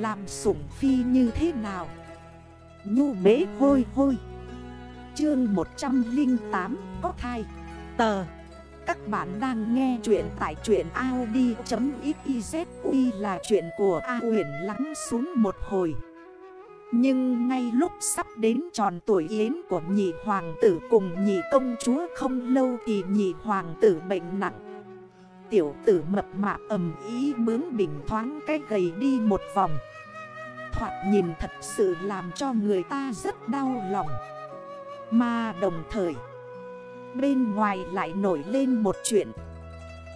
Làm sủng phi như thế nào? Nhu bế hôi hôi. Chương 108 có thai. Tờ. Các bạn đang nghe chuyện tại chuyện Audi.xyz Uy là chuyện của A huyền lắng xuống một hồi. Nhưng ngay lúc sắp đến tròn tuổi yến của nhị hoàng tử cùng nhị công chúa không lâu thì nhị hoàng tử bệnh nặng. Tiểu tử mập mạp ầm ý bướng bình thoáng cái gầy đi một vòng. Thoạt nhìn thật sự làm cho người ta rất đau lòng. Mà đồng thời, Bên ngoài lại nổi lên một chuyện.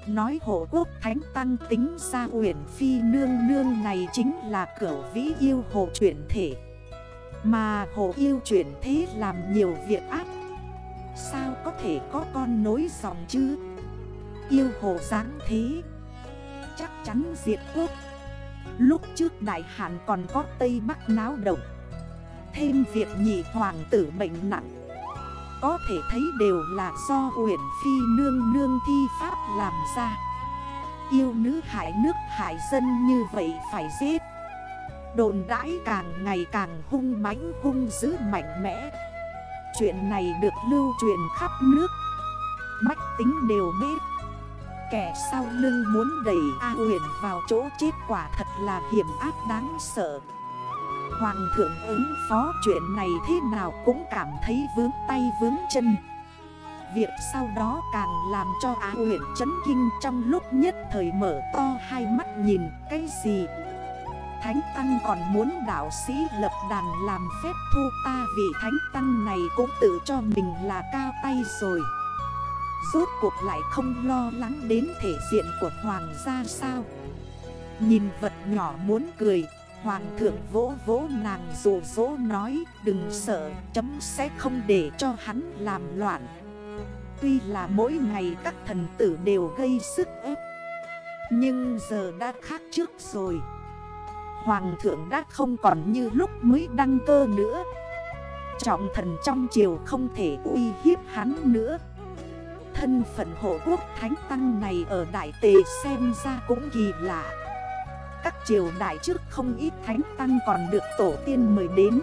Nói hộ quốc thánh tăng tính ra huyền phi nương nương này chính là cửu vĩ yêu hộ chuyển thể. Mà hộ yêu chuyển thế làm nhiều việc ác. Sao có thể có con nối dòng chứ? Yêu hồ dáng thế. Chắc chắn diệt quốc. Lúc trước đại hạn còn có Tây Bắc náo động. Thêm việc nhị hoàng tử bệnh nặng. Có thể thấy đều là do huyền phi nương nương thi pháp làm ra. Yêu nữ hại nước hại dân như vậy phải giết. Đồn đãi càng ngày càng hung mãnh, hung dữ mạnh mẽ. Chuyện này được lưu truyền khắp nước. Bách tính đều biết. Kẻ sau lưng muốn đẩy A huyền vào chỗ chết quả thật là hiểm ác đáng sợ. Hoàng thượng ứng phó chuyện này thế nào cũng cảm thấy vướng tay vướng chân. Việc sau đó càng làm cho Á huyền chấn kinh trong lúc nhất thời mở to hai mắt nhìn, cái gì? Thánh Tăng còn muốn đạo sĩ lập đàn làm phép thu ta Vì Thánh Tăng này cũng tự cho mình là cao tay rồi. Rốt cuộc lại không lo lắng đến thể diện của hoàng gia sao? Nhìn vật nhỏ muốn cười, Hoàng thượng vỗ vỗ nàng rủ rỗ nói, Đừng sợ, chấm sẽ không để cho hắn làm loạn. Tuy là mỗi ngày các thần tử đều gây sức ép, Nhưng giờ đã khác trước rồi. Hoàng thượng đã không còn như lúc mới đăng cơ nữa. Trọng thần trong triều không thể uy hiếp hắn nữa. Thân phận hộ quốc thánh tăng này ở Đại Tề xem ra cũng kỳ lạ. Các triều đại trước không ít thánh tăng còn được tổ tiên mời đến.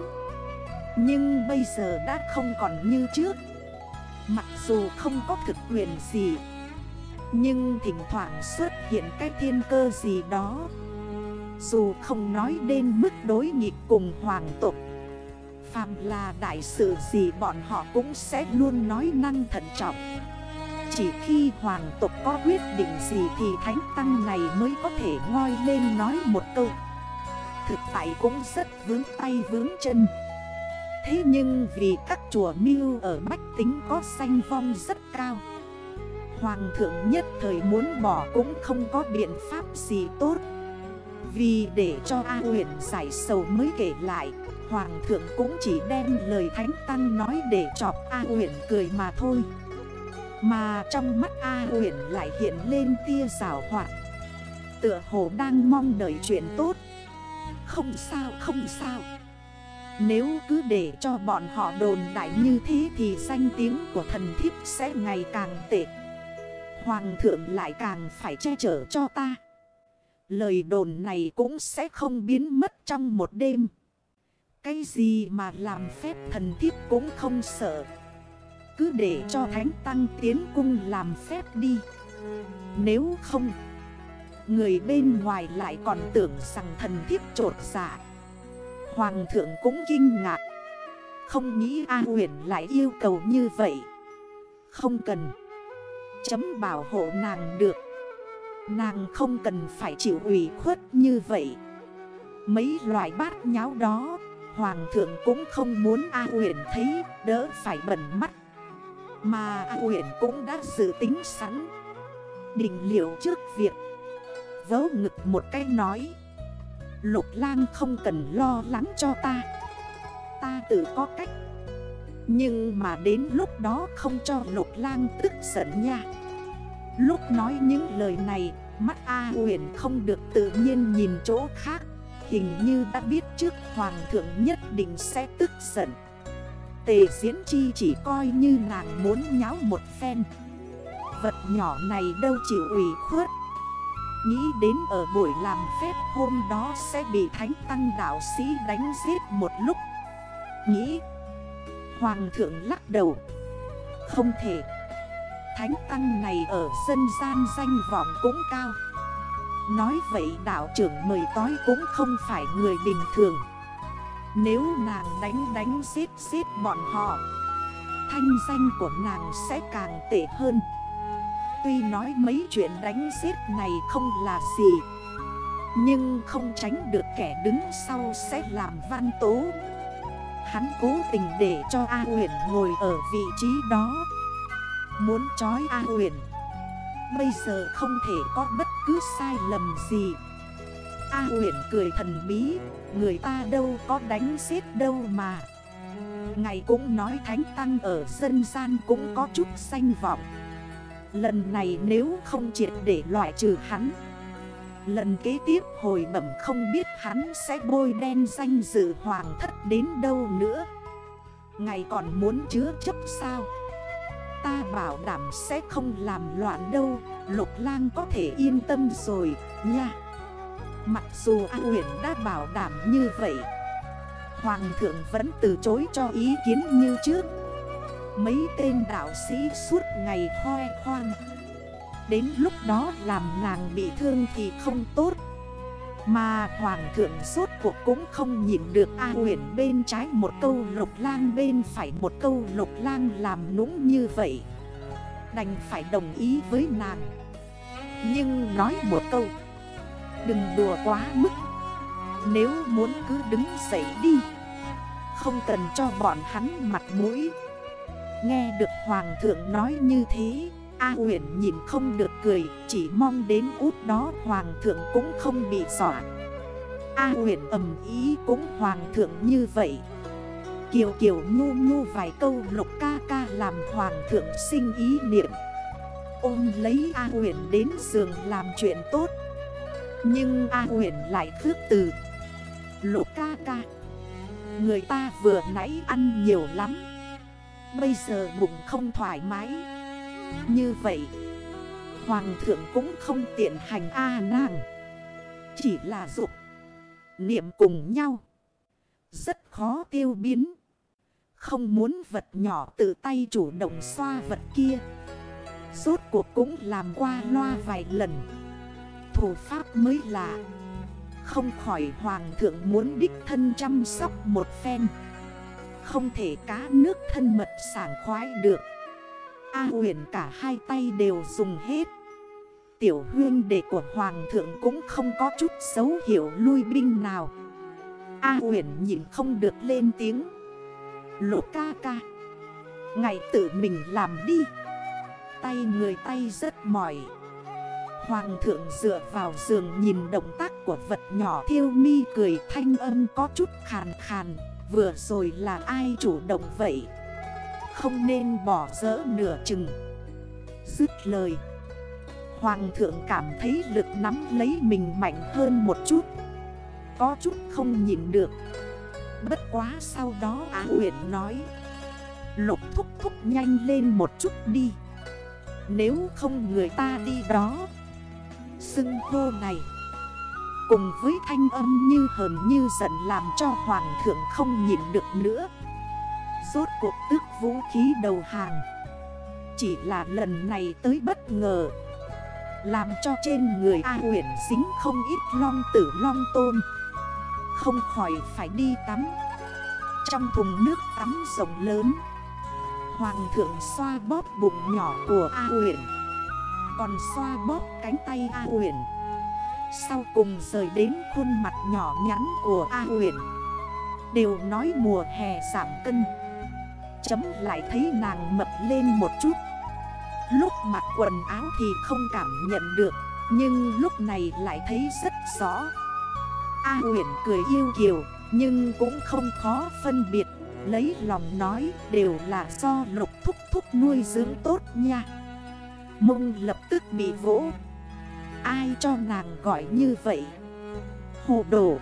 Nhưng bây giờ đã không còn như trước. Mặc dù không có thực quyền gì, Nhưng thỉnh thoảng xuất hiện cái thiên cơ gì đó. Dù không nói đến mức đối nghịch cùng hoàng tục Phàm là đại sự gì bọn họ cũng sẽ luôn nói năng thận trọng chỉ khi hoàng tộc có quyết định gì thì thánh tăng này mới có thể ngoi lên nói một câu. Thực tại cũng rất vướng tay vướng chân. Thế nhưng vì các chùa miêu ở Bách Tính có sanh vong rất cao, Hoàng thượng nhất thời muốn bỏ cũng không có biện pháp gì tốt. Vì để cho A huyền giải sầu mới kể lại, Hoàng thượng cũng chỉ đem lời thánh tăng nói để chọc A huyền cười mà thôi mà trong mắt A huyền lại hiện lên tia rào hoạt. Tựa hồ đang mong đợi chuyện tốt. Không sao không sao. Nếu cứ để cho bọn họ đồn đại như thế Thì danh tiếng của thần thiếp sẽ ngày càng tệ. Hoàng thượng lại càng phải che chở cho ta. Lời đồn này cũng sẽ không biến mất trong một đêm. Cái gì mà làm phép thần thiếp cũng không sợ cứ để cho Thánh Tăng tiến cung làm phép đi. Nếu không, Người bên ngoài lại còn tưởng rằng thần thiếp trột giả. Hoàng thượng cũng kinh ngạc. Không nghĩ A huyền lại yêu cầu như vậy. Không cần. Chấm bảo hộ nàng được. Nàng không cần phải chịu ủy khuất như vậy. Mấy loại bát nháo đó, Hoàng thượng cũng không muốn A huyền thấy đỡ phải bẩn mắt mà uyển cũng đã dự tính sẵn. Định liệu trước việc. Vớ ngực một cái nói. Lục lang không cần lo lắng cho ta. Ta tự có cách. Nhưng mà đến lúc đó không cho lục lang tức giận nha. Lúc nói những lời này, Mắt A huyền không được tự nhiên nhìn chỗ khác. Hình như đã biết trước hoàng thượng nhất định sẽ tức giận. Tề diễn chi chỉ coi như nàng muốn nháo một phen. Vật nhỏ này đâu chịu ủy khuất. Nghĩ đến ở buổi làm phép hôm đó sẽ bị thánh tăng đạo sĩ đánh giết một lúc. Nghĩ, Hoàng thượng lắc đầu. Không thể. Thánh tăng này ở dân gian danh vọng cũng cao. Nói vậy đạo trưởng mời tối cũng không phải người bình thường. Nếu nàng đánh đánh giết giết bọn họ, Thanh danh của nàng sẽ càng tệ hơn. Tuy nói mấy chuyện đánh giết này không là gì, Nhưng không tránh được kẻ đứng sau sẽ làm văn tố. Hắn cố tình để cho A huyền ngồi ở vị trí đó. Muốn trói A huyền Bây giờ không thể có bất cứ sai lầm gì. A huyền cười thần bí, Người ta đâu có đánh xếp đâu mà. Ngày cũng nói thánh tăng ở dân gian cũng có chút danh vọng. Lần này nếu không triệt để loại trừ hắn, Lần kế tiếp hồi bẩm không biết hắn sẽ bôi đen danh dự hoàng thất đến đâu nữa. Ngày còn muốn chứa chấp sao? Ta bảo đảm sẽ không làm loạn đâu, Lục lang có thể yên tâm rồi, nha. Mặc dù A nguyễn đã bảo đảm như vậy, Hoàng thượng vẫn từ chối cho ý kiến như trước. Mấy tên đạo sĩ suốt ngày hoe khoang. Đến lúc đó làm nàng bị thương thì không tốt. Mà hoàng thượng suốt cuộc cũng không nhìn được A nguyễn bên trái một câu lục lang bên phải một câu lục lang làm nũng như vậy. Đành phải đồng ý với nàng. Nhưng nói một câu Đừng đùa quá mức. Nếu muốn cứ đứng dậy đi, Không cần cho bọn hắn mặt mũi. Nghe được hoàng thượng nói như thế, A huyền nhìn không được cười, Chỉ mong đến út đó hoàng thượng cũng không bị dọa. A huyền ầm ý cũng hoàng thượng như vậy. Kiều kiều ngu ngu vài câu lục ca ca làm hoàng thượng sinh ý niệm. Ôm lấy A huyền đến giường làm chuyện tốt. Nhưng A huyền lại khước từ. Lục ca ca. Người ta vừa nãy ăn nhiều lắm. Bây giờ bụng không thoải mái. Như vậy, Hoàng thượng cũng không tiện hành A nàng. Chỉ là dục, Niệm cùng nhau. Rất khó tiêu biến. Không muốn vật nhỏ tự tay chủ động xoa vật kia. Rốt cuộc cũng làm qua loa vài lần. Thủ pháp mới lạ. Không khỏi hoàng thượng muốn đích thân chăm sóc một phen. Không thể cá nước thân mật sảng khoái được. A huyền cả hai tay đều dùng hết. Tiểu huyên đệ của hoàng thượng cũng không có chút xấu hiểu lui binh nào. A huyền nhìn không được lên tiếng. Lộ ca ca Ngày tự mình làm đi. Tay người tay rất mỏi. Hoàng thượng dựa vào giường nhìn động tác của vật nhỏ thiêu mi cười thanh âm có chút khàn khàn. Vừa rồi là ai chủ động vậy? Không nên bỏ dỡ nửa chừng. Dứt lời. Hoàng thượng cảm thấy lực nắm lấy mình mạnh hơn một chút. Có chút không nhìn được. Bất quá sau đó Á Huyền nói. Lục thúc thúc nhanh lên một chút đi. Nếu không người ta đi đó. Xưng hô này. Cùng với thanh âm như hờn như giận làm cho hoàng thượng không nhìn được nữa. Rốt cuộc tức vũ khí đầu hàng. Chỉ là lần này tới bất ngờ. Làm cho trên người A huyền dính không ít long tử long tôn. Không khỏi phải đi tắm. Trong thùng nước tắm rộng lớn. Hoàng thượng xoa bóp bụng nhỏ của A huyền. Còn xoa bóp cánh tay A huyền sau cùng rời đến khuôn mặt nhỏ nhắn của A huyền Đều nói mùa hè giảm cân. Chấm lại thấy nàng mập lên một chút. Lúc mặc quần áo thì không cảm nhận được, Nhưng lúc này lại thấy rất rõ. A huyền cười yêu kiều, Nhưng cũng không khó phân biệt. Lấy lòng nói đều là do lục thúc thúc nuôi dưỡng tốt nha. Mông lập tức bị vỗ. Ai cho nàng gọi như vậy? Hồ đồ.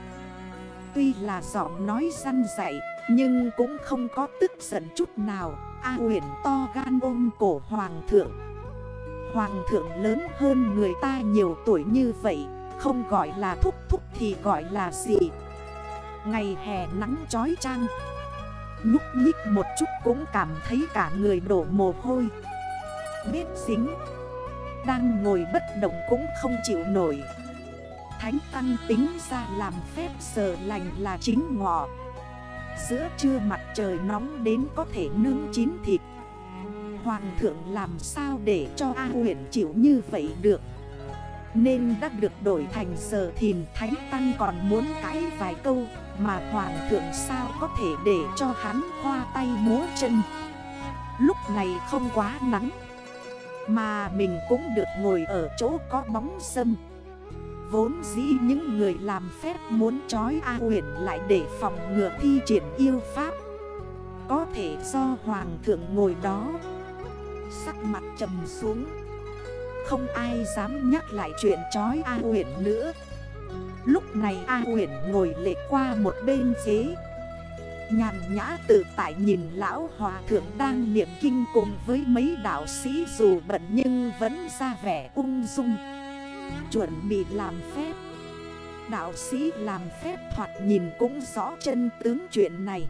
Tuy là giọng nói răn dạy, Nhưng cũng không có tức giận chút nào. A huyền to gan ôm cổ hoàng thượng. Hoàng thượng lớn hơn người ta nhiều tuổi như vậy, Không gọi là thúc thúc thì gọi là gì? Ngày hè nắng chói chang. Nhúc nhích một chút cũng cảm thấy cả người đổ mồ hôi. Biết dính. Đang ngồi bất động cũng không chịu nổi. Thánh tăng tính ra làm phép sờ lành là chính ngọ. Giữa trưa mặt trời nóng đến có thể nướng chín thịt. Hoàng thượng làm sao để cho A huyện chịu như vậy được? Nên đã được đổi thành giờ thìn, Thánh Tăng còn muốn cãi vài câu Mà Hoàng thượng sao có thể để cho hắn hoa tay múa chân? Lúc này không quá nắng. Mà mình cũng được ngồi ở chỗ có bóng sâm. Vốn dĩ những người làm phép muốn trói A huyền lại để phòng ngừa thi triển yêu pháp. Có thể do hoàng thượng ngồi đó, Sắc mặt trầm xuống. Không ai dám nhắc lại chuyện trói A huyền nữa. Lúc này A huyền ngồi lệ qua một bên ghế. Nhàn nhã tự tại nhìn lão hòa thượng đang niệm kinh cùng với mấy đạo sĩ dù bận nhưng vẫn ra vẻ ung dung. Chuẩn bị làm phép. Đạo sĩ làm phép thoạt nhìn cũng rõ chân tướng chuyện này.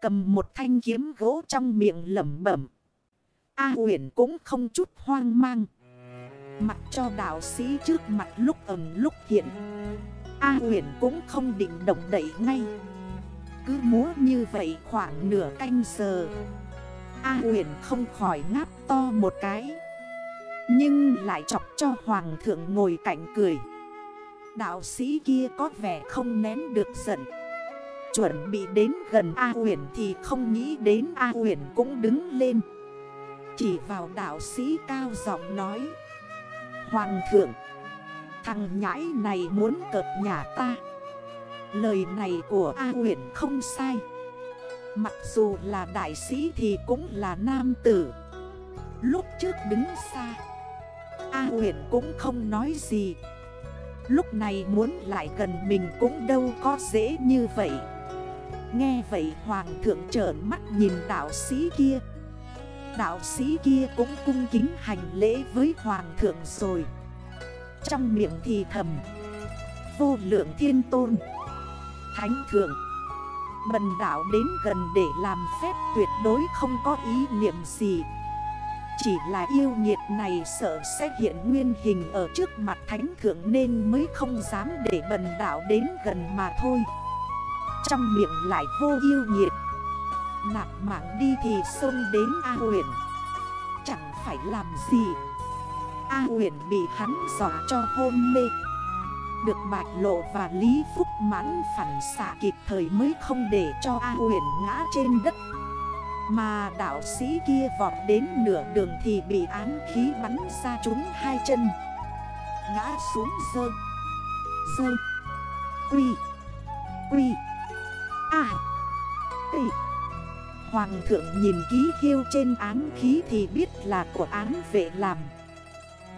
Cầm một thanh kiếm gỗ trong miệng lẩm bẩm. A huyền cũng không chút hoang mang. Mặt cho đạo sĩ trước mặt lúc ẩm lúc hiện. A huyền cũng không định động đẩy ngay. Cứ múa như vậy khoảng nửa canh giờ. A huyền không khỏi ngáp to một cái. Nhưng lại chọc cho hoàng thượng ngồi cạnh cười. Đạo sĩ kia có vẻ không nén được giận. Chuẩn bị đến gần A huyền thì không nghĩ đến A huyền cũng đứng lên. Chỉ vào đạo sĩ cao giọng nói. Hoàng thượng, Thằng nhãi này muốn cợt nhà ta. Lời này của A huyền không sai. Mặc dù là đại sĩ thì cũng là nam tử. Lúc trước đứng xa, A huyền cũng không nói gì. Lúc này muốn lại gần mình cũng đâu có dễ như vậy. Nghe vậy hoàng thượng trởn mắt nhìn đạo sĩ kia. Đạo sĩ kia cũng cung kính hành lễ với hoàng thượng rồi. Trong miệng thì thầm, Vô lượng thiên tôn Thánh thượng. Bần đạo đến gần để làm phép tuyệt đối không có ý niệm gì. Chỉ là yêu nhiệt này sợ sẽ hiện nguyên hình ở trước mặt thánh thượng nên mới không dám để bần đảo đến gần mà thôi. Trong miệng lại hô yêu nhiệt Nạp mạng đi thì xông đến A huyền Chẳng phải làm gì? A huyền bị hắn dọa cho hôn mê. Được bạch lộ và Lý Phúc mãn phản xạ kịp thời mới không để cho A huyền ngã trên đất. Mà đạo sĩ kia vọt đến nửa đường thì bị án khí bắn ra trúng hai chân. Ngã xuống dơ. Dơ. Quy. Quy. À Tị Hoàng thượng nhìn ký hiêu trên án khí thì biết là của án vệ làm.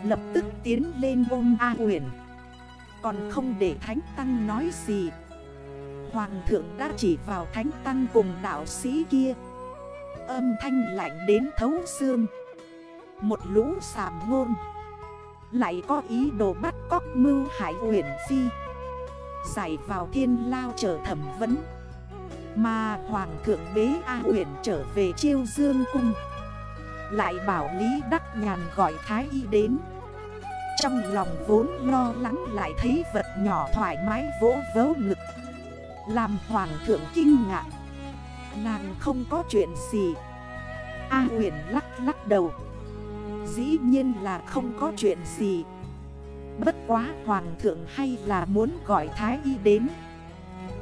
Lập tức tiến lên ôm A huyền còn không để Thánh Tăng nói gì. Hoàng thượng đã chỉ vào Thánh Tăng cùng đạo sĩ kia. Âm thanh lạnh đến thấu xương. Một lũ sàm ngôn. Lại có ý đồ bắt cóc mưu hải huyền phi. Giải vào thiên lao trở thẩm vấn. Mà hoàng thượng bế A huyền trở về chiêu dương cung. Lại bảo Lý Đắc Nhàn gọi Thái Y đến. Trong lòng vốn lo lắng lại thấy vật nhỏ thoải mái vỗ vớ ngực. Làm hoàng thượng kinh ngạc. Nàng không có chuyện gì. A huyền lắc lắc đầu. Dĩ nhiên là không có chuyện gì. Bất quá hoàng thượng hay là muốn gọi thái y đến.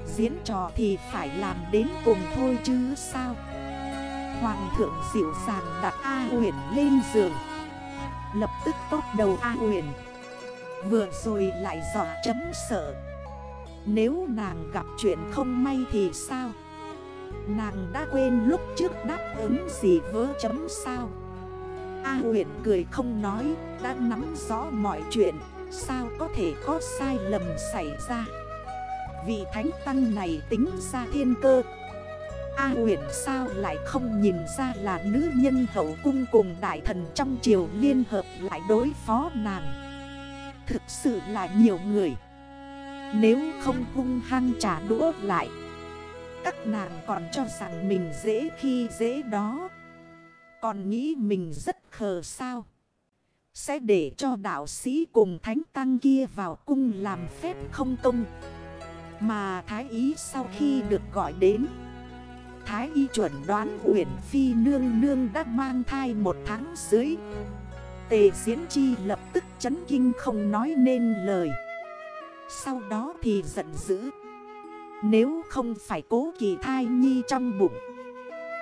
Diễn trò thì phải làm đến cùng thôi chứ sao? Hoàng thượng dịu dàng đặt A huyền lên giường. Lập tức tốt đầu A huyền. Vừa rồi lại dọa chấm sợ. Nếu nàng gặp chuyện không may thì sao? Nàng đã quên lúc trước đáp ứng gì vớ chấm sao? A huyện cười không nói, Đã nắm rõ mọi chuyện. Sao có thể có sai lầm xảy ra? Vị thánh tăng này tính ra thiên cơ A huyền sao lại không nhìn ra là nữ nhân hậu cung cùng đại thần trong triều liên hợp lại đối phó nàng? Thực sự là nhiều người. Nếu không hung hăng trả đũa lại, Các nàng còn cho rằng mình dễ khi dễ đó. Còn nghĩ mình rất khờ sao? Sẽ để cho đạo sĩ cùng thánh tăng kia vào cung làm phép không công. Mà thái ý sau khi được gọi đến Thái y chuẩn đoán Uyển Phi nương nương đã mang thai một tháng dưới. Tề diễn chi lập tức chấn kinh không nói nên lời. Sau đó thì giận dữ. Nếu không phải cố kỳ thai nhi trong bụng,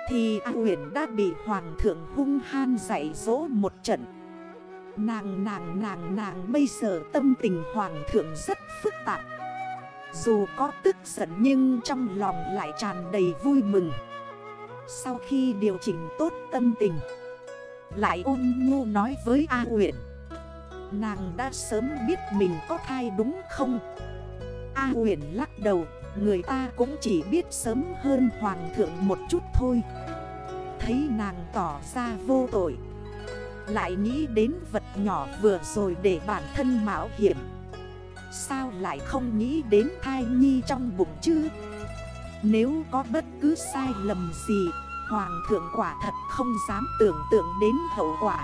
Thì A Uyển đã bị Hoàng thượng hung han dạy dỗ một trận. Nàng nàng nàng nàng bây giờ tâm tình Hoàng thượng rất phức tạp dù có tức giận nhưng trong lòng lại tràn đầy vui mừng. Sau khi điều chỉnh tốt tâm tình, Lại ôn nhu nói với A huyện Nàng đã sớm biết mình có thai đúng không? A huyện lắc đầu, Người ta cũng chỉ biết sớm hơn hoàng thượng một chút thôi. Thấy nàng tỏ ra vô tội, Lại nghĩ đến vật nhỏ vừa rồi để bản thân mạo hiểm. Sao lại không nghĩ đến thai nhi trong bụng chứ? Nếu có bất cứ sai lầm gì, Hoàng thượng quả thật không dám tưởng tượng đến hậu quả.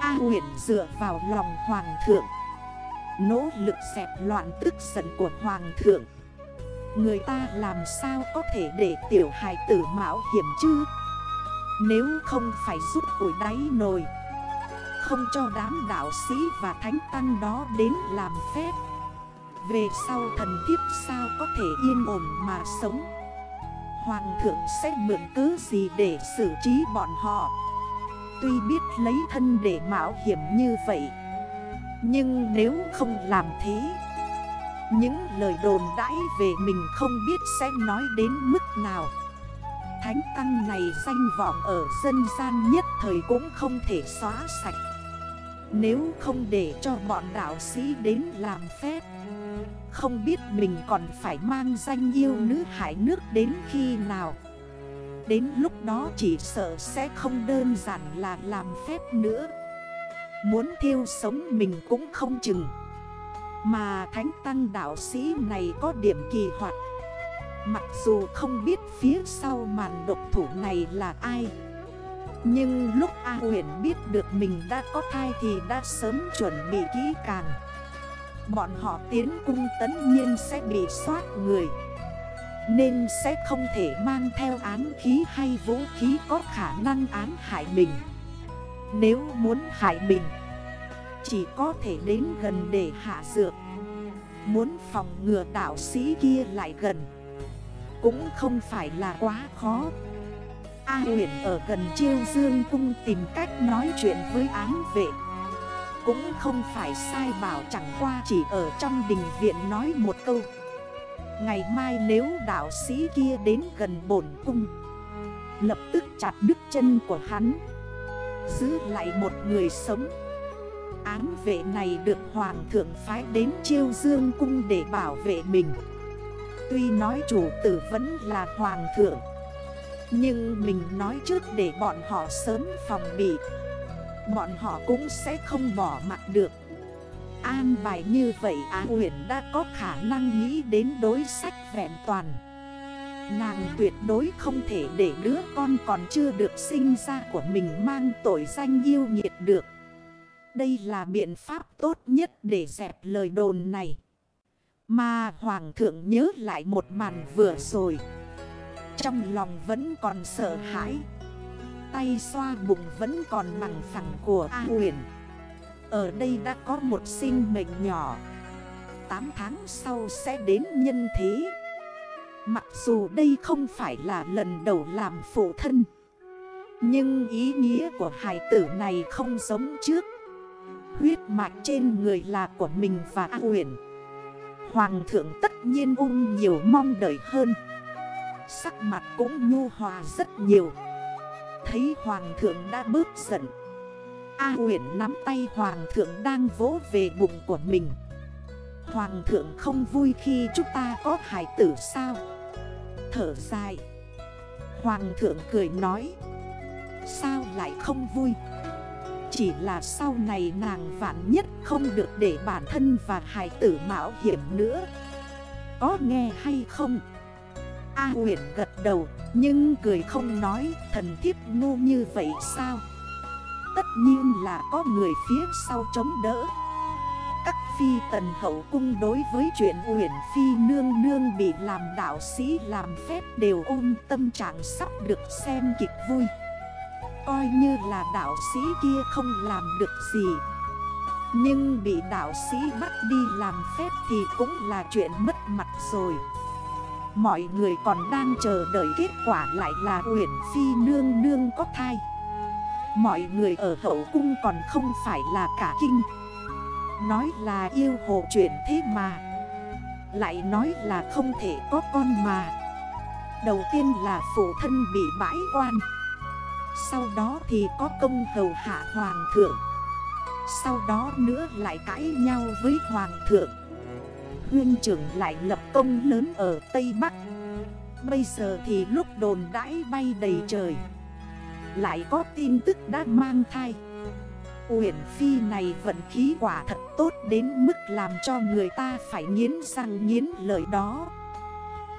A huyền dựa vào lòng hoàng thượng. Nỗ lực dẹp loạn tức giận của hoàng thượng. Người ta làm sao có thể để tiểu hài tử mạo hiểm chứ? Nếu không phải giúp củi đáy nồi không cho đám đạo sĩ và thánh tăng đó đến làm phép. Về sau thần thiếp sao có thể yên ổn mà sống? Hoàng thượng sẽ mượn cứ gì để xử trí bọn họ? Tuy biết lấy thân để mạo hiểm như vậy, Nhưng nếu không làm thế, Những lời đồn đãi về mình không biết sẽ nói đến mức nào. Thánh tăng này danh vọng ở dân gian nhất thời cũng không thể xóa sạch nếu không để cho bọn đạo sĩ đến làm phép, Không biết mình còn phải mang danh yêu nữ hải nước đến khi nào. Đến lúc đó chỉ sợ sẽ không đơn giản là làm phép nữa. Muốn thiêu sống mình cũng không chừng. Mà thánh tăng đạo sĩ này có điểm kỳ hoạt. Mặc dù không biết phía sau màn độc thủ này là ai nhưng lúc A huyền biết được mình đã có thai thì đã sớm chuẩn bị kỹ càng. Bọn họ tiến cung tấn nhiên sẽ bị soát người. Nên sẽ không thể mang theo án khí hay vũ khí có khả năng án hại mình. Nếu muốn hại mình, Chỉ có thể đến gần để hạ dược. Muốn phòng ngừa đạo sĩ kia lại gần, Cũng không phải là quá khó. A huyền ở gần chiêu dương cung tìm cách nói chuyện với án vệ. Cũng không phải sai bảo chẳng qua chỉ ở trong đình viện nói một câu. Ngày mai nếu đạo sĩ kia đến gần bổn cung, Lập tức chặt đứt chân của hắn, Giữ lại một người sống. Án vệ này được hoàng thượng phái đến chiêu dương cung để bảo vệ mình. Tuy nói chủ tử vẫn là hoàng thượng nhưng mình nói trước để bọn họ sớm phòng bị. Bọn họ cũng sẽ không bỏ mặt được. An bài như vậy Á Nguyễn đã có khả năng nghĩ đến đối sách vẹn toàn. Nàng tuyệt đối không thể để đứa con còn chưa được sinh ra của mình mang tội danh yêu nghiệt được. Đây là biện pháp tốt nhất để dẹp lời đồn này. Mà Hoàng thượng nhớ lại một màn vừa rồi trong lòng vẫn còn sợ hãi. Tay xoa bụng vẫn còn bằng phẳng của A huyền. Ở đây đã có một sinh mệnh nhỏ. 8 tháng sau sẽ đến nhân thế. Mặc dù đây không phải là lần đầu làm phụ thân, Nhưng ý nghĩa của hài tử này không giống trước. Huyết mạch trên người là của mình và A huyền. Hoàng thượng tất nhiên ung nhiều mong đợi hơn. Sắc mặt cũng nhu hòa rất nhiều. Thấy hoàng thượng đã bớt giận. A huyển nắm tay hoàng thượng đang vỗ về bụng của mình. Hoàng thượng không vui khi chúng ta có hải tử sao? Thở dài. Hoàng thượng cười nói. Sao lại không vui? Chỉ là sau này nàng vạn nhất không được để bản thân và hải tử mạo hiểm nữa. Có nghe hay không? A huyền gật đầu, Nhưng cười không nói, thần thiếp ngu như vậy sao? Tất nhiên là có người phía sau chống đỡ. Các phi tần hậu cung đối với chuyện huyền phi nương nương bị làm đạo sĩ làm phép đều ôm tâm trạng sắp được xem kịch vui. Coi như là đạo sĩ kia không làm được gì. Nhưng bị đạo sĩ bắt đi làm phép thì cũng là chuyện mất mặt rồi. Mọi người còn đang chờ đợi kết quả lại là Uyển Phi nương nương có thai. Mọi người ở hậu cung còn không phải là cả kinh. Nói là yêu hồ chuyện thế mà. Lại nói là không thể có con mà. Đầu tiên là phụ thân bị bãi quan. Sau đó thì có công hầu hạ hoàng thượng. Sau đó nữa lại cãi nhau với hoàng thượng. Huyên trưởng lại lập công lớn ở Tây Bắc. Bây giờ thì lúc đồn đãi bay đầy trời, Lại có tin tức đã mang thai. Uyển Phi này vận khí quả thật tốt đến mức làm cho người ta phải nghiến răng nghiến lời đó.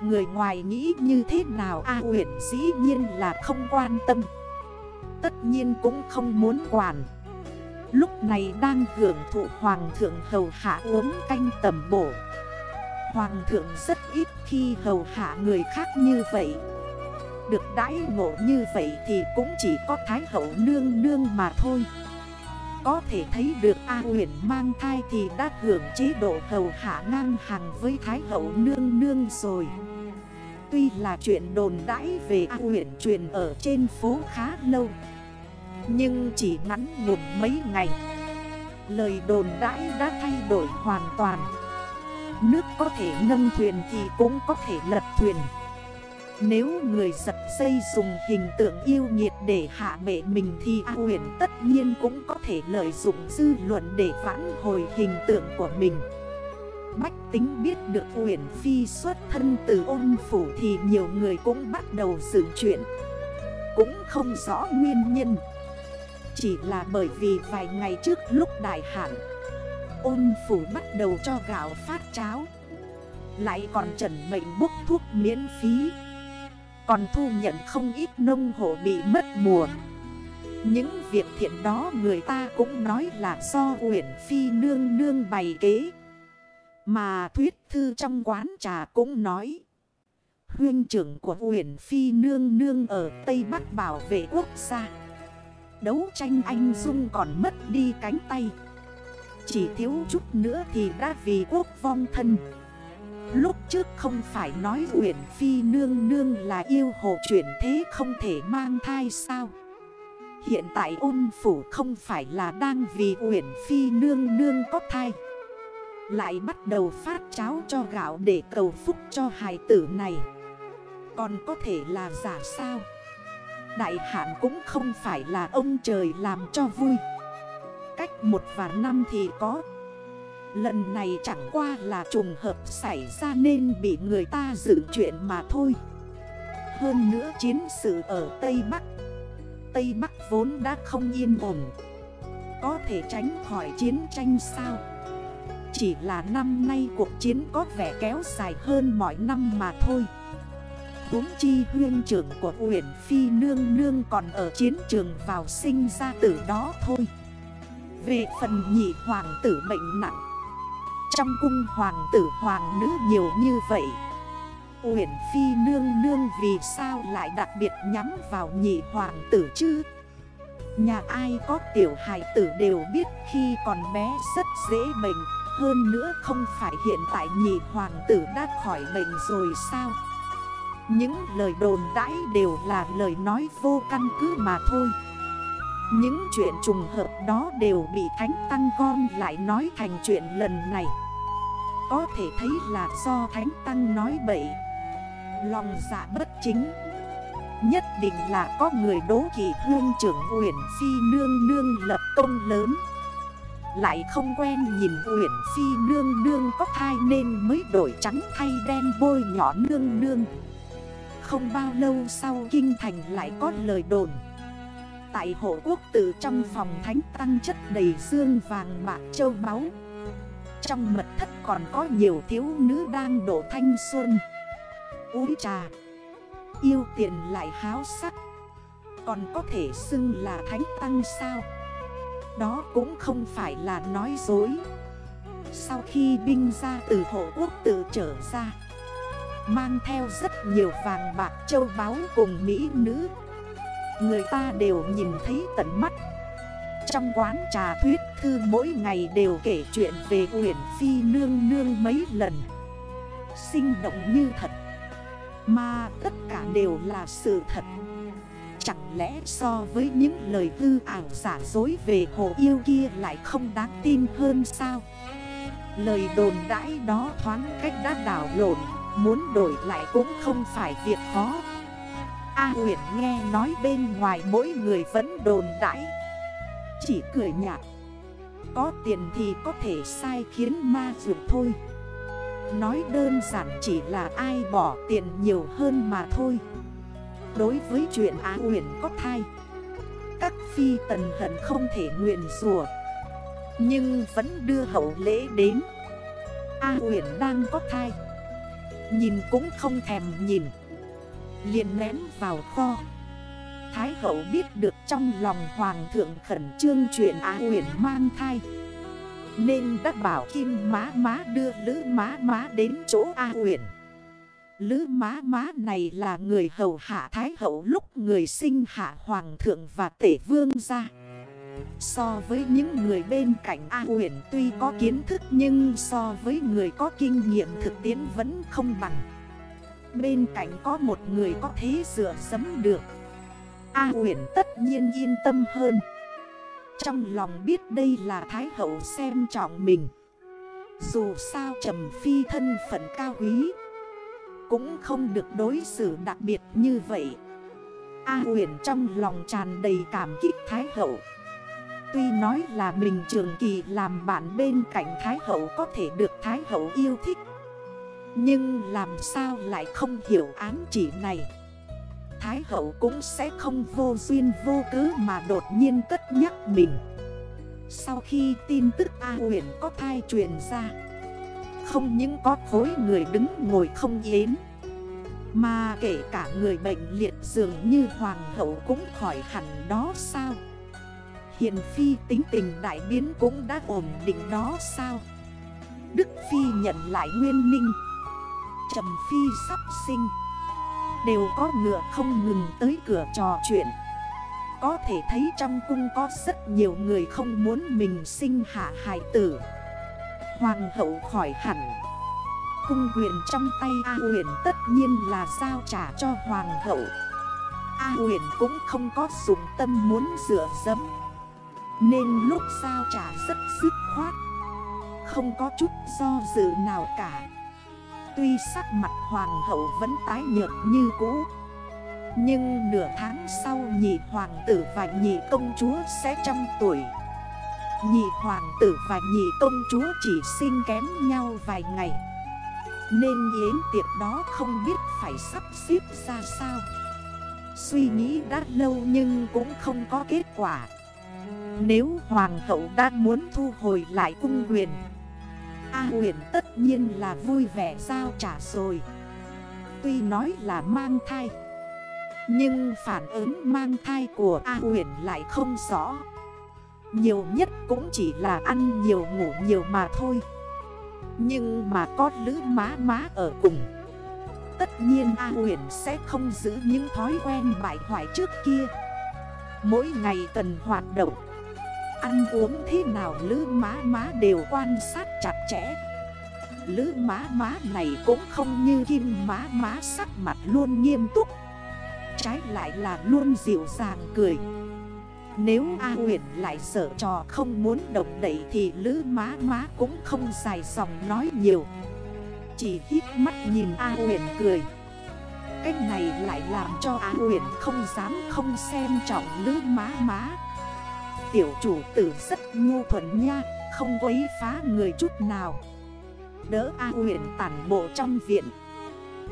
Người ngoài nghĩ như thế nào? A, Uyển dĩ nhiên là không quan tâm. Tất nhiên cũng không muốn quản. Lúc này đang hưởng thụ hoàng thượng hầu hạ uống canh tầm bổ. Hoàng thượng rất ít khi hầu hạ người khác như vậy. Được đãi ngộ như vậy thì cũng chỉ có Thái hậu nương nương mà thôi. Có thể thấy được A huyền mang thai thì đã hưởng chế độ hầu hạ ngang hàng với Thái hậu nương nương rồi. Tuy là chuyện đồn đãi về A huyền truyền ở trên phố khá lâu, Nhưng chỉ ngắn ngủn mấy ngày. Lời đồn đãi đã thay đổi hoàn toàn. Nước có thể nâng thuyền thì cũng có thể lật thuyền. Nếu người giật dây dùng hình tượng yêu nhiệt để hạ bệ mình Thì A huyền tất nhiên cũng có thể lợi dụng dư luận để vãn hồi hình tượng của mình. Bách tính biết được huyền phi xuất thân từ ôn phủ Thì nhiều người cũng bắt đầu dựng chuyện. Cũng không rõ nguyên nhân. Chỉ là bởi vì vài ngày trước lúc đại hạn Ôn phủ bắt đầu cho gạo phát cháo. Lại còn trần mệnh bốc thuốc miễn phí. Còn thu nhận không ít nông hộ bị mất mùa. Những việc thiện đó người ta cũng nói là do Uyển Phi nương nương bày kế. Mà thuyết thư trong quán trà cũng nói, Huyên trưởng của Uyển Phi nương nương ở Tây Bắc bảo vệ quốc gia. Đấu tranh anh dung còn mất đi cánh tay chỉ thiếu chút nữa thì đã vì quốc vong thân. Lúc trước không phải nói Uyển Phi nương nương là yêu hồ chuyển thế không thể mang thai sao? Hiện tại ôn phủ không phải là đang vì Uyển Phi nương nương có thai. Lại bắt đầu phát cháo cho gạo để cầu phúc cho hài tử này. Còn có thể là giả sao? Đại hạn cũng không phải là ông trời làm cho vui cách một và năm thì có. Lần này chẳng qua là trùng hợp xảy ra nên bị người ta dự chuyện mà thôi. Hơn nữa chiến sự ở Tây Bắc. Tây Bắc vốn đã không yên ổn. Có thể tránh khỏi chiến tranh sao? Chỉ là năm nay cuộc chiến có vẻ kéo dài hơn mọi năm mà thôi. Đúng chi huyên trưởng của huyện Phi Nương Nương còn ở chiến trường vào sinh ra tử đó thôi về phần nhị hoàng tử bệnh nặng. Trong cung hoàng tử hoàng nữ nhiều như vậy. Uyển Phi nương nương vì sao lại đặc biệt nhắm vào nhị hoàng tử chứ? Nhà ai có tiểu hài tử đều biết khi còn bé rất dễ bệnh. Hơn nữa không phải hiện tại nhị hoàng tử đã khỏi bệnh rồi sao? Những lời đồn đãi đều là lời nói vô căn cứ mà thôi những chuyện trùng hợp đó đều bị Thánh Tăng gom lại nói thành chuyện lần này. Có thể thấy là do Thánh Tăng nói bậy. Lòng dạ bất chính. Nhất định là có người đố kỵ hương trưởng Uyển Phi nương nương lập công lớn. Lại không quen nhìn Uyển Phi nương nương có thai nên mới đổi trắng thay đen bôi nhỏ nương nương. Không bao lâu sau kinh thành lại có lời đồn. Tại hộ quốc tử trong phòng thánh tăng chất đầy xương vàng bạc châu báu. Trong mật thất còn có nhiều thiếu nữ đang đổ thanh xuân, Uống trà, Yêu tiền lại háo sắc. Còn có thể xưng là thánh tăng sao? Đó cũng không phải là nói dối. Sau khi binh ra từ hộ quốc tự trở ra, Mang theo rất nhiều vàng bạc châu báu cùng mỹ nữ Người ta đều nhìn thấy tận mắt. Trong quán trà thuyết thư mỗi ngày đều kể chuyện về Uyển Phi nương nương mấy lần. Sinh động như thật. Mà tất cả đều là sự thật. Chẳng lẽ so với những lời hư ảo giả dối về hồ yêu kia lại không đáng tin hơn sao? Lời đồn đãi đó thoáng cách đã đảo lộn, Muốn đổi lại cũng không phải việc khó. A huyền nghe nói bên ngoài mỗi người vẫn đồn đãi. Chỉ cười nhạt. Có tiền thì có thể sai khiến ma dược thôi. Nói đơn giản chỉ là ai bỏ tiền nhiều hơn mà thôi. Đối với chuyện Á huyền có thai, Các phi tần hận không thể nguyện rùa Nhưng vẫn đưa hậu lễ đến. A huyền đang có thai, Nhìn cũng không thèm nhìn liền ném vào kho. Thái hậu biết được trong lòng hoàng thượng khẩn trương chuyện Á huyền mang thai. Nên đã bảo Kim Má Má đưa Lữ Má Má đến chỗ A huyền Lữ Má Má này là người hầu hạ Thái hậu lúc người sinh hạ hoàng thượng và tể vương ra. So với những người bên cạnh A huyền tuy có kiến thức nhưng so với người có kinh nghiệm thực tiễn vẫn không bằng. Bên cạnh có một người có thế dựa sấm được. A huyền tất nhiên yên tâm hơn. Trong lòng biết đây là Thái hậu xem trọng mình. Dù sao trầm phi thân phận cao quý, Cũng không được đối xử đặc biệt như vậy. A huyền trong lòng tràn đầy cảm kích Thái hậu. Tuy nói là mình trường kỳ làm bạn bên cạnh Thái hậu có thể được Thái hậu yêu thích nhưng làm sao lại không hiểu ám chỉ này? Thái hậu cũng sẽ không vô duyên vô cớ mà đột nhiên cất nhắc mình. Sau khi tin tức A huyện có thai truyền ra, Không những có khối người đứng ngồi không yến Mà kể cả người bệnh liệt dường như hoàng hậu cũng khỏi hẳn đó sao? Hiền phi tính tình đại biến cũng đã ổn định đó sao? Đức phi nhận lại nguyên ninh Trầm Phi sắp sinh. Đều có ngựa không ngừng tới cửa trò chuyện. Có thể thấy trong cung có rất nhiều người không muốn mình sinh hạ hài tử. Hoàng hậu khỏi hẳn. Cung quyền trong tay A huyền tất nhiên là giao trả cho Hoàng hậu. A huyền cũng không có dụng tâm muốn rửa dấm Nên lúc giao trả rất dứt khoát. Không có chút do dự nào cả. Tuy sắc mặt hoàng hậu vẫn tái nhợt như cũ, Nhưng nửa tháng sau nhị hoàng tử và nhị công chúa sẽ trăm tuổi. Nhị hoàng tử và nhị công chúa chỉ sinh kém nhau vài ngày, Nên yến tiệc đó không biết phải sắp xếp ra sao. Suy nghĩ đã lâu nhưng cũng không có kết quả. Nếu hoàng hậu đã muốn thu hồi lại cung quyền A huyền tất nhiên là vui vẻ giao trả rồi. Tuy nói là mang thai, Nhưng phản ứng mang thai của A huyền lại không rõ. Nhiều nhất cũng chỉ là ăn nhiều ngủ nhiều mà thôi. Nhưng mà có lữ má má ở cùng, Tất nhiên A huyền sẽ không giữ những thói quen bại hoại trước kia. Mỗi ngày cần hoạt động Ăn uống thế nào lữ má má đều quan sát chặt chẽ. Lữ má má này cũng không như kim má má sắc mặt luôn nghiêm túc. Trái lại là luôn dịu dàng cười. Nếu A huyền lại sợ trò không muốn động đẩy Thì lữ má má cũng không dài dòng nói nhiều. Chỉ hít mắt nhìn A huyền cười. Cách này lại làm cho A huyền không dám không xem trọng lữ má má. Tiểu chủ tử rất nhu thuận nha, Không quấy phá người chút nào. Đỡ A huyền tản bộ trong viện.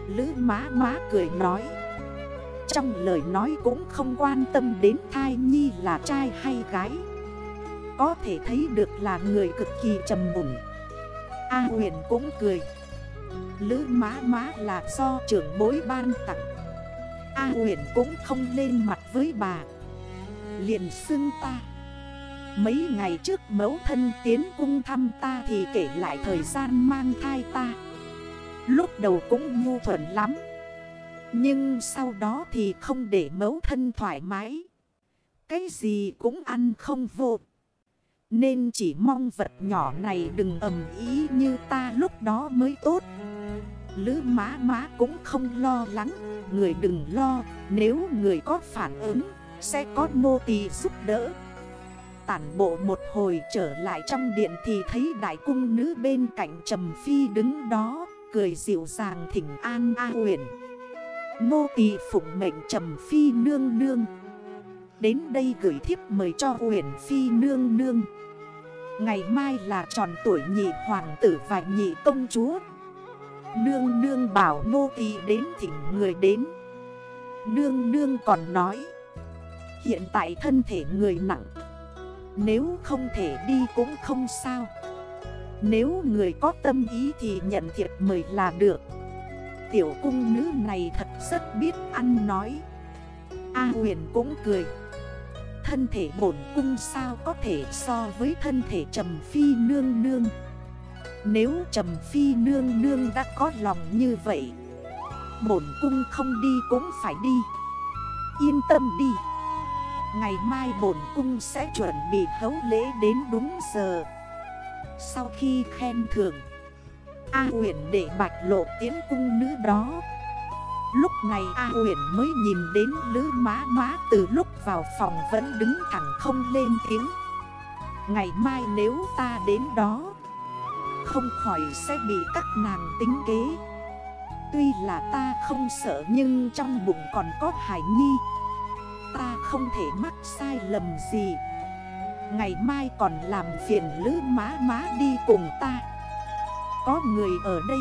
Lữ má má cười nói. Trong lời nói cũng không quan tâm đến thai nhi là trai hay gái. Có thể thấy được là người cực kỳ trầm mụn A huyền cũng cười. Lữ má má là do trưởng bối ban tặng. A huyền cũng không lên mặt với bà. Liền xưng ta. Mấy ngày trước mẫu thân tiến cung thăm ta thì kể lại thời gian mang thai ta. Lúc đầu cũng nhu thuận lắm. Nhưng sau đó thì không để mẫu thân thoải mái. Cái gì cũng ăn không vô. Nên chỉ mong vật nhỏ này đừng ầm ý như ta lúc đó mới tốt. Lữ má má cũng không lo lắng. Người đừng lo. Nếu người có phản ứng, Sẽ có nô tỳ giúp đỡ. Tản bộ một hồi trở lại trong điện Thì thấy đại cung nữ bên cạnh Trầm Phi đứng đó, Cười dịu dàng thỉnh an A huyền Nô tỳ phụng mệnh Trầm Phi nương nương. Đến đây gửi thiếp mời cho huyền Phi nương nương. Ngày mai là tròn tuổi nhị hoàng tử và nhị công chúa. Nương nương bảo nô tỳ đến thỉnh người đến. Nương nương còn nói, Hiện tại thân thể người nặng nếu không thể đi cũng không sao. Nếu người có tâm ý thì nhận thiệp mời là được. Tiểu cung nữ này thật rất biết ăn nói. A huyền cũng cười. Thân thể bổn cung sao có thể so với thân thể trầm phi nương nương? Nếu trầm phi nương nương đã có lòng như vậy, Bổn cung không đi cũng phải đi. Yên tâm đi. Ngày mai bổn cung sẽ chuẩn bị hấu lễ đến đúng giờ. Sau khi khen thưởng, A huyền để bạch lộ tiến cung nữ đó. Lúc này A huyền mới nhìn đến lứ má má từ lúc vào phòng vẫn đứng thẳng không lên tiếng. Ngày mai nếu ta đến đó, Không khỏi sẽ bị các nàng tính kế. Tuy là ta không sợ nhưng trong bụng còn có hải nhi Ta không thể mắc sai lầm gì. Ngày mai còn làm phiền lữ má má đi cùng ta. Có người ở đây.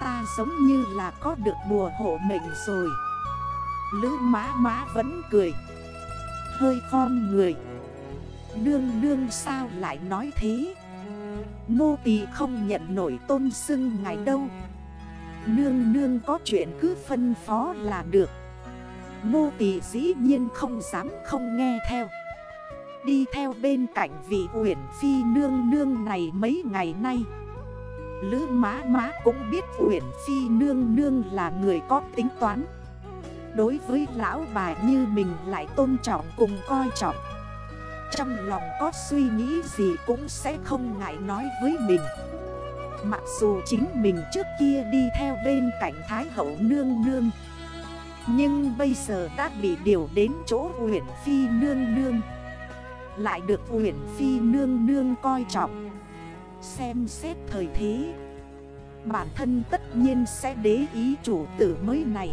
Ta giống như là có được bùa hộ mệnh rồi. Lữ má má vẫn cười. Hơi khom người. Đương đương sao lại nói thế? Nô tỳ không nhận nổi tôn sưng ngày đâu. Nương nương có chuyện cứ phân phó là được. Nô tỳ dĩ nhiên không dám không nghe theo. Đi theo bên cạnh vị huyền phi nương nương này mấy ngày nay. Lữ má má cũng biết huyền phi nương nương là người có tính toán. Đối với lão bà như mình lại tôn trọng cùng coi trọng. Trong lòng có suy nghĩ gì cũng sẽ không ngại nói với mình. Mặc dù chính mình trước kia đi theo bên cạnh Thái hậu nương nương nhưng bây giờ đã bị điều đến chỗ huyền phi nương nương. Lại được huyền phi nương nương coi trọng. Xem xét thời thế, Bản thân tất nhiên sẽ đế ý chủ tử mới này.